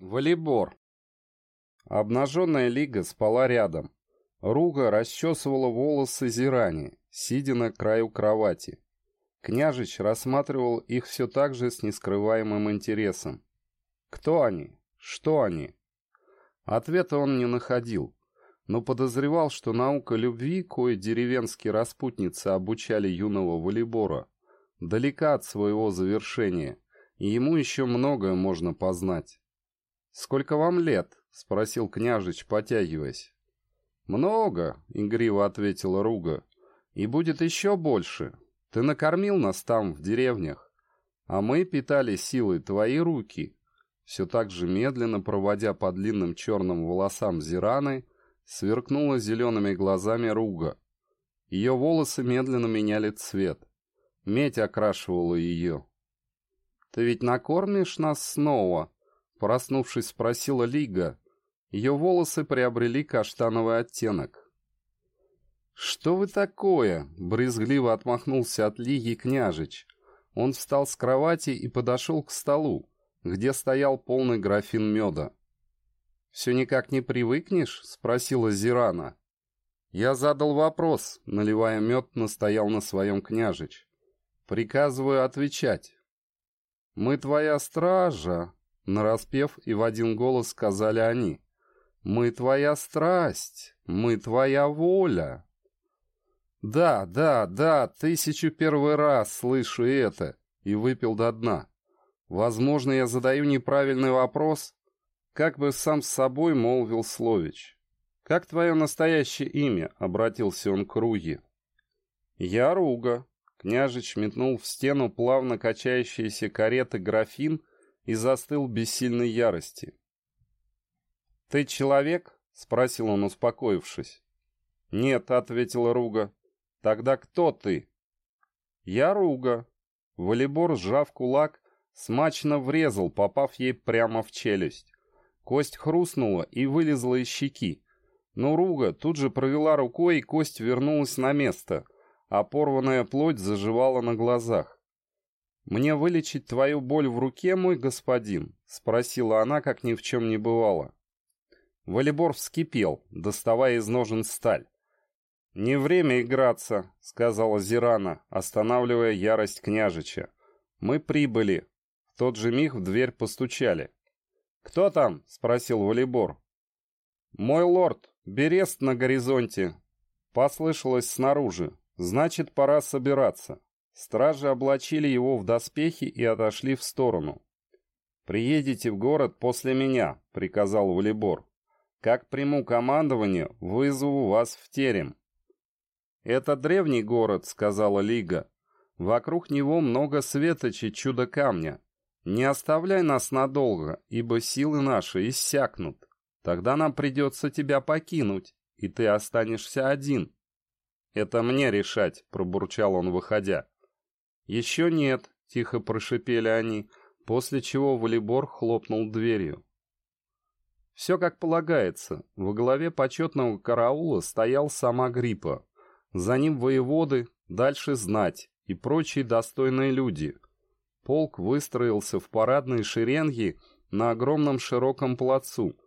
Волейбор. Обнаженная Лига спала рядом. Руга расчесывала волосы Зирани, сидя на краю кровати. Княжич рассматривал их все так же с нескрываемым интересом. Кто они? Что они? Ответа он не находил, но подозревал, что наука любви, кое деревенские распутницы обучали юного волейбора, далека от своего завершения, и ему еще многое можно познать. «Сколько вам лет?» — спросил княжич, потягиваясь. «Много», — игриво ответила Руга. «И будет еще больше. Ты накормил нас там, в деревнях, а мы питали силой твои руки». Все так же медленно, проводя по длинным черным волосам Зираны, сверкнула зелеными глазами Руга. Ее волосы медленно меняли цвет. Медь окрашивала ее. «Ты ведь накормишь нас снова?» Проснувшись, спросила Лига. Ее волосы приобрели каштановый оттенок. «Что вы такое?» — брезгливо отмахнулся от Лиги княжич. Он встал с кровати и подошел к столу, где стоял полный графин меда. «Все никак не привыкнешь?» — спросила Зирана. Я задал вопрос, наливая мед, настоял на своем княжич. «Приказываю отвечать». «Мы твоя стража», Нараспев и в один голос сказали они. «Мы твоя страсть, мы твоя воля». «Да, да, да, тысячу первый раз слышу это» и выпил до дна. Возможно, я задаю неправильный вопрос, как бы сам с собой молвил Слович. «Как твое настоящее имя?» — обратился он к Руге. «Я Руга». Княжич метнул в стену плавно качающиеся кареты графин и застыл в бессильной ярости. «Ты человек?» — спросил он, успокоившись. «Нет», — ответила Руга. «Тогда кто ты?» «Я Руга». Волейбор, сжав кулак, смачно врезал, попав ей прямо в челюсть. Кость хрустнула и вылезла из щеки. Но Руга тут же провела рукой, и кость вернулась на место, а порванная плоть заживала на глазах. «Мне вылечить твою боль в руке, мой господин?» — спросила она, как ни в чем не бывало. Волейбор вскипел, доставая из ножен сталь. «Не время играться», — сказала Зирана, останавливая ярость княжича. «Мы прибыли». В тот же миг в дверь постучали. «Кто там?» — спросил волейбор. «Мой лорд, Берест на горизонте», — послышалось снаружи. «Значит, пора собираться». Стражи облачили его в доспехи и отошли в сторону. «Приедете в город после меня», — приказал Валибор. «Как приму командование, вызову вас в терем». «Это древний город», — сказала Лига. «Вокруг него много светочей чудо-камня. Не оставляй нас надолго, ибо силы наши иссякнут. Тогда нам придется тебя покинуть, и ты останешься один». «Это мне решать», — пробурчал он, выходя. «Еще нет», — тихо прошипели они, после чего волейбор хлопнул дверью. Все как полагается. Во главе почетного караула стоял сама Гриппа. За ним воеводы, дальше знать и прочие достойные люди. Полк выстроился в парадные шеренги на огромном широком плацу,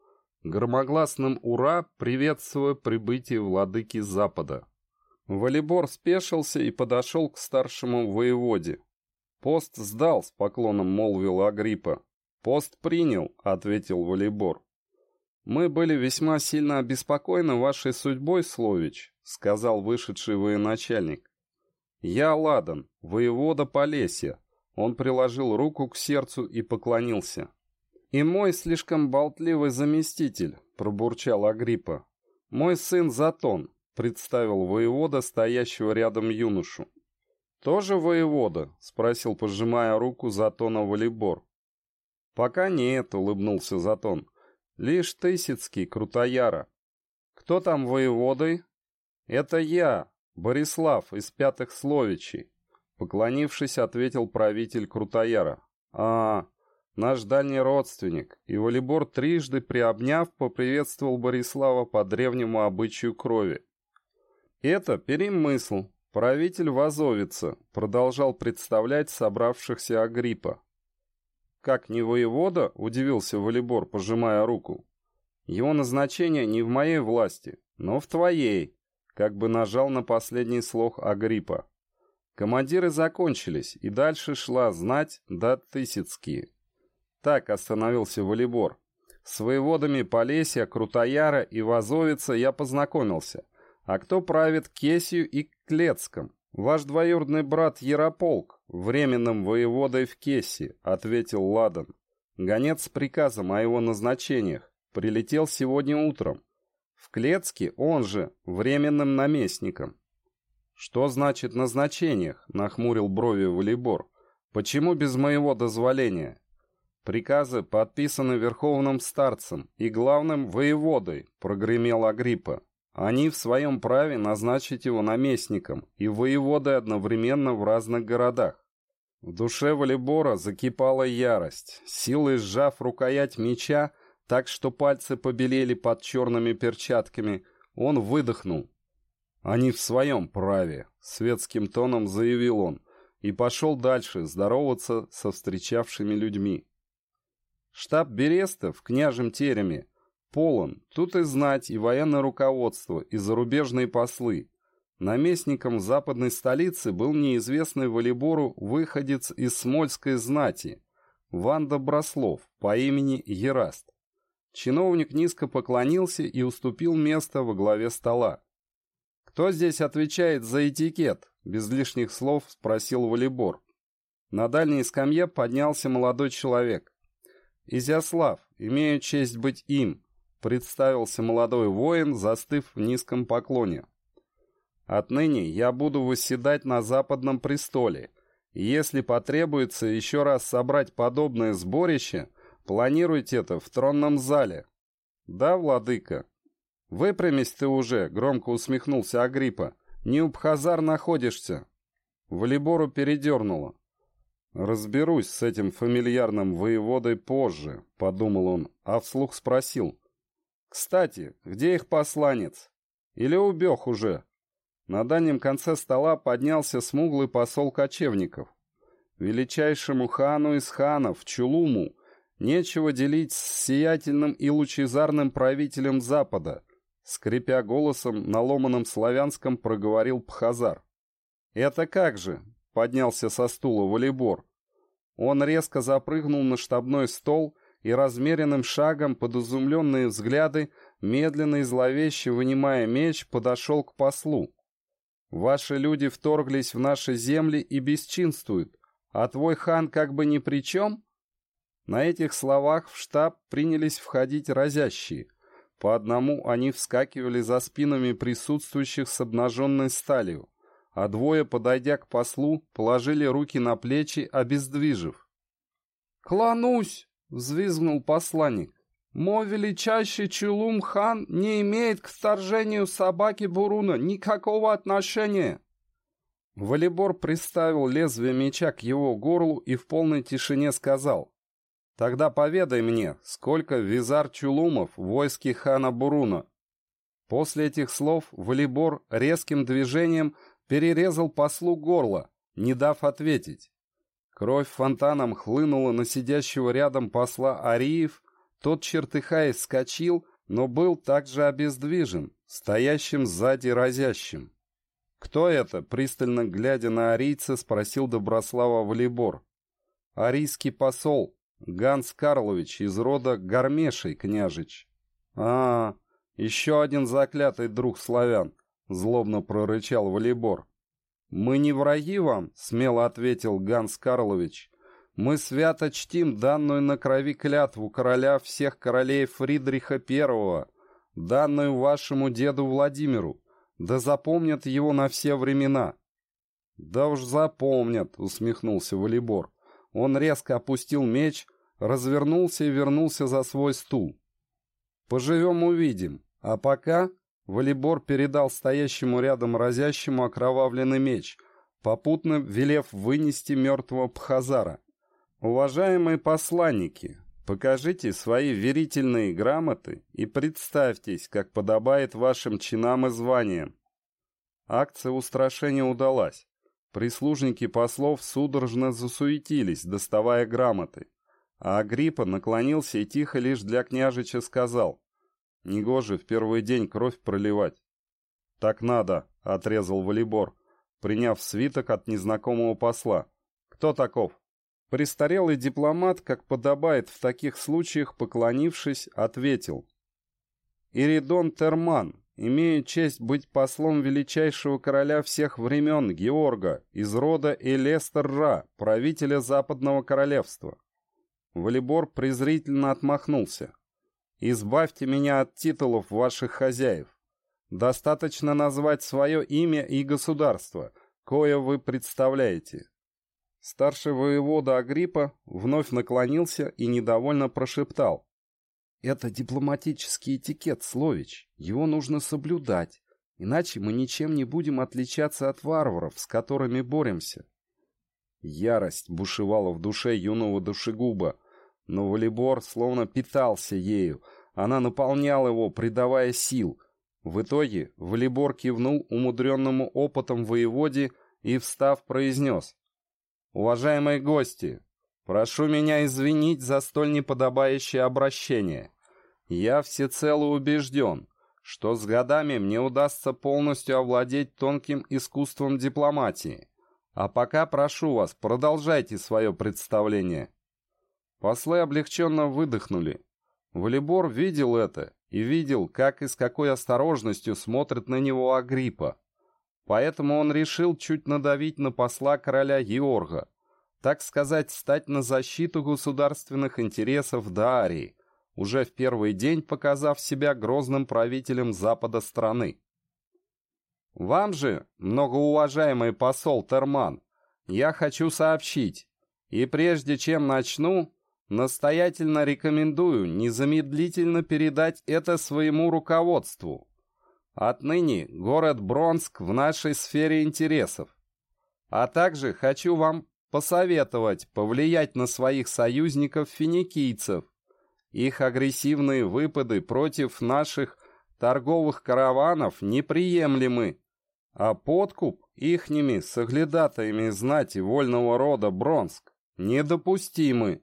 громогласным «Ура!» приветствуя прибытие владыки Запада. Волейбор спешился и подошел к старшему воеводе. «Пост сдал», — с поклоном молвил Агриппа. «Пост принял», — ответил Волейбор. «Мы были весьма сильно обеспокоены вашей судьбой, Слович», — сказал вышедший военачальник. «Я Ладан, воевода Полесья». Он приложил руку к сердцу и поклонился. «И мой слишком болтливый заместитель», — пробурчал Агриппа. «Мой сын Затон, — представил воевода стоящего рядом юношу. «Тоже воевода?» — спросил, пожимая руку Затона Валибор. «Пока нет», — улыбнулся Затон. «Лишь Тысяцкий, Крутояра». «Кто там воеводой?» «Это я, Борислав, из Пятых Словичей», — поклонившись, ответил правитель Крутояра. «А, наш дальний родственник». И Валибор трижды приобняв, поприветствовал Борислава по древнему обычаю крови. Это перемысл. Правитель Вазовица продолжал представлять собравшихся Агриппа. как не воевода?» — удивился Валибор, пожимая руку. «Его назначение не в моей власти, но в твоей», — как бы нажал на последний слог Агриппа. Командиры закончились, и дальше шла знать да Тысяцкие. Так остановился Валибор. С воеводами Полесья, Крутояра и Вазовица я познакомился. А кто правит Кесью и Клецком? Ваш двоюродный брат Ярополк, временным воеводой в Кесси, ответил Ладан. Гонец с приказом о его назначениях прилетел сегодня утром. В Клецке он же временным наместником. «Что значит назначениях?» — нахмурил брови Валибор. «Почему без моего дозволения?» «Приказы подписаны верховным старцем и главным воеводой», — прогремел Агриппа. «Они в своем праве назначить его наместником и воеводой одновременно в разных городах». В душе Валибора закипала ярость, силой сжав рукоять меча, так что пальцы побелели под черными перчатками, он выдохнул. «Они в своем праве», — светским тоном заявил он, и пошел дальше здороваться со встречавшими людьми. Штаб Береста в княжем тереме полон. Тут и знать, и военное руководство, и зарубежные послы. Наместником западной столицы был неизвестный волейбору выходец из Смольской знати, Ванда Брослов по имени Ераст. Чиновник низко поклонился и уступил место во главе стола. «Кто здесь отвечает за этикет?» — без лишних слов спросил волейбор. На дальней скамье поднялся молодой человек. «Изяслав, имею честь быть им», — представился молодой воин, застыв в низком поклоне. «Отныне я буду восседать на западном престоле, если потребуется еще раз собрать подобное сборище, планируйте это в тронном зале». «Да, владыка?» «Выпрямись ты уже», — громко усмехнулся Агриппа. «Не у Бхазар находишься». Валибору передернуло. «Разберусь с этим фамильярным воеводой позже», — подумал он, а вслух спросил. «Кстати, где их посланец? Или убег уже?» На дальнем конце стола поднялся смуглый посол кочевников. Величайшему хану из ханов, Чулуму, нечего делить с сиятельным и лучезарным правителем Запада, скрипя голосом на ломаном славянском проговорил Пхазар. «Это как же?» поднялся со стула волейбор. Он резко запрыгнул на штабной стол и размеренным шагом под изумленные взгляды, медленно и зловеще вынимая меч, подошел к послу. «Ваши люди вторглись в наши земли и бесчинствуют, а твой хан как бы ни при чем?» На этих словах в штаб принялись входить разящие. По одному они вскакивали за спинами присутствующих с обнаженной сталью а двое, подойдя к послу, положили руки на плечи, обездвижив. «Клянусь!» — взвизгнул посланник. «Мой величайший Чулум-хан не имеет к вторжению собаки Буруна никакого отношения!» Валибор приставил лезвие меча к его горлу и в полной тишине сказал. «Тогда поведай мне, сколько визар Чулумов в войске хана Буруна?» После этих слов Валибор резким движением перерезал послу горло, не дав ответить. Кровь фонтаном хлынула на сидящего рядом посла Ариев, тот, чертыхаясь, скочил, но был также обездвижен, стоящим сзади разящим. «Кто это?» — пристально глядя на арийца, спросил Доброслава Валибор. «Арийский посол, Ганс Карлович из рода Гармешей, княжич». «А, еще один заклятый друг славян. — злобно прорычал Валибор. «Мы не враги вам», — смело ответил Ганс Карлович. «Мы свято чтим данную на крови клятву короля всех королей Фридриха I, данную вашему деду Владимиру. Да запомнят его на все времена». «Да уж запомнят», — усмехнулся Валибор. Он резко опустил меч, развернулся и вернулся за свой стул. «Поживем — увидим. А пока Валибор передал стоящему рядом разящему окровавленный меч, попутно велев вынести мертвого Пхазара. «Уважаемые посланники, покажите свои верительные грамоты и представьтесь, как подобает вашим чинам и званиям». Акция устрашения удалась. Прислужники послов судорожно засуетились, доставая грамоты. А Агриппа наклонился и тихо лишь для княжича сказал. Негоже в первый день кровь проливать. «Так надо», — отрезал Валибор, приняв свиток от незнакомого посла. «Кто таков?» Престарелый дипломат, как подобает в таких случаях, поклонившись, ответил. «Иридон Терман, имею честь быть послом величайшего короля всех времен Георга из рода Элестер-Ра, правителя Западного Королевства». Валибор презрительно отмахнулся. Избавьте меня от титулов ваших хозяев. Достаточно назвать свое имя и государство, кое вы представляете». Старший воевода Агриппа вновь наклонился и недовольно прошептал. «Это дипломатический этикет, Слович. Его нужно соблюдать, иначе мы ничем не будем отличаться от варваров, с которыми боремся». Ярость бушевала в душе юного душегуба, но волейбор словно питался ею, она наполняла его, придавая сил. В итоге волейбор кивнул умудренному опытом воеводе и, встав, произнес. «Уважаемые гости, прошу меня извинить за столь неподобающее обращение. Я всецело убежден, что с годами мне удастся полностью овладеть тонким искусством дипломатии. А пока прошу вас, продолжайте свое представление». Послы облегченно выдохнули. Валибор видел это и видел, как и с какой осторожностью смотрит на него Агриппа. Поэтому он решил чуть надавить на посла короля Георга, так сказать, стать на защиту государственных интересов Дарии, уже в первый день показав себя грозным правителем запада страны. Вам же, многоуважаемый посол Терман, я хочу сообщить, и прежде чем начну, Настоятельно рекомендую незамедлительно передать это своему руководству. Отныне город Бронск в нашей сфере интересов. А также хочу вам посоветовать повлиять на своих союзников-финикийцев. Их агрессивные выпады против наших торговых караванов неприемлемы, а подкуп ихними соглядатаями знати вольного рода Бронск недопустимы.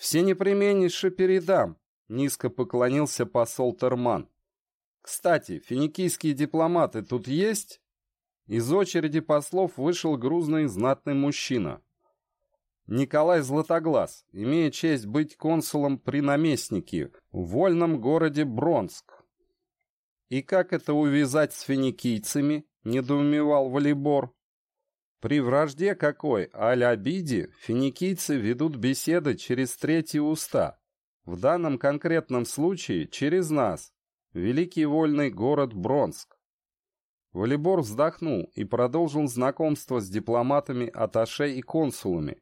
«Все непременнейше передам», — низко поклонился посол Терман. «Кстати, финикийские дипломаты тут есть?» Из очереди послов вышел грузный знатный мужчина. Николай Златоглаз, имея честь быть консулом при наместнике в вольном городе Бронск. «И как это увязать с финикийцами?» — недоумевал Валибор. При вражде какой, аль обиде, финикийцы ведут беседы через третьи уста. В данном конкретном случае через нас, великий вольный город Бронск. Валибор вздохнул и продолжил знакомство с дипломатами, аташе и консулами.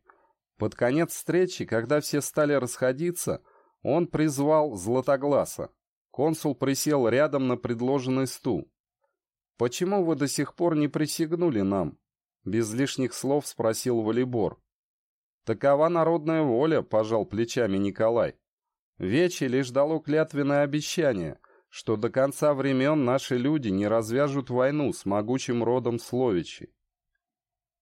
Под конец встречи, когда все стали расходиться, он призвал Златогласа. Консул присел рядом на предложенный стул. «Почему вы до сих пор не присягнули нам?» Без лишних слов спросил Валибор. «Такова народная воля», — пожал плечами Николай. Вечи лишь дало клятвенное обещание, что до конца времен наши люди не развяжут войну с могучим родом Словичей.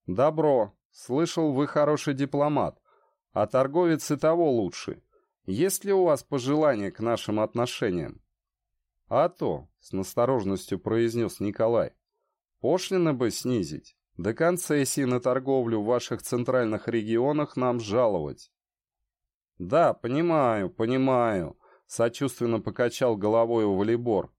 «Добро. Слышал, вы хороший дипломат. А торговец и того лучше. Есть ли у вас пожелания к нашим отношениям?» «А то», — с насторожностью произнес Николай, — «пошлины бы снизить». До концессии на торговлю в ваших центральных регионах нам жаловать. Да, понимаю, понимаю, сочувственно покачал головой Валибор.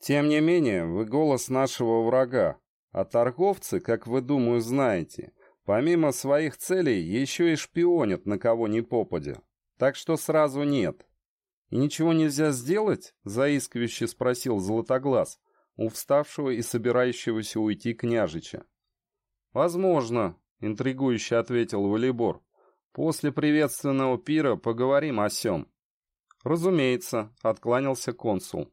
Тем не менее, вы голос нашего врага, а торговцы, как вы, думаю, знаете, помимо своих целей еще и шпионят на кого ни попадя. Так что сразу нет. И ничего нельзя сделать? Заискивающе спросил Золотоглаз у вставшего и собирающегося уйти княжича. «Возможно», — интригующе ответил Валибор. «После приветственного пира поговорим о сём». «Разумеется», — откланялся консул.